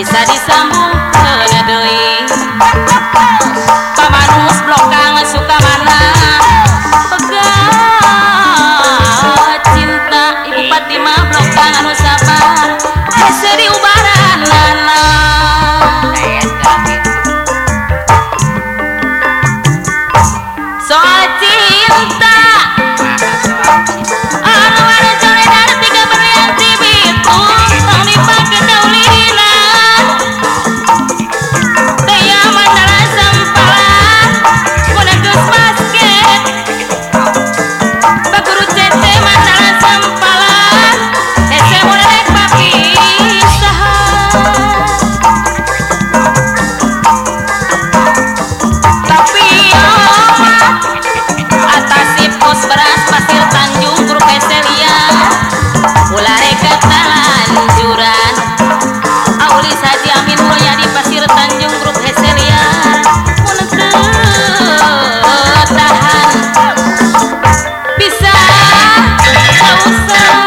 bisa disambung o céu.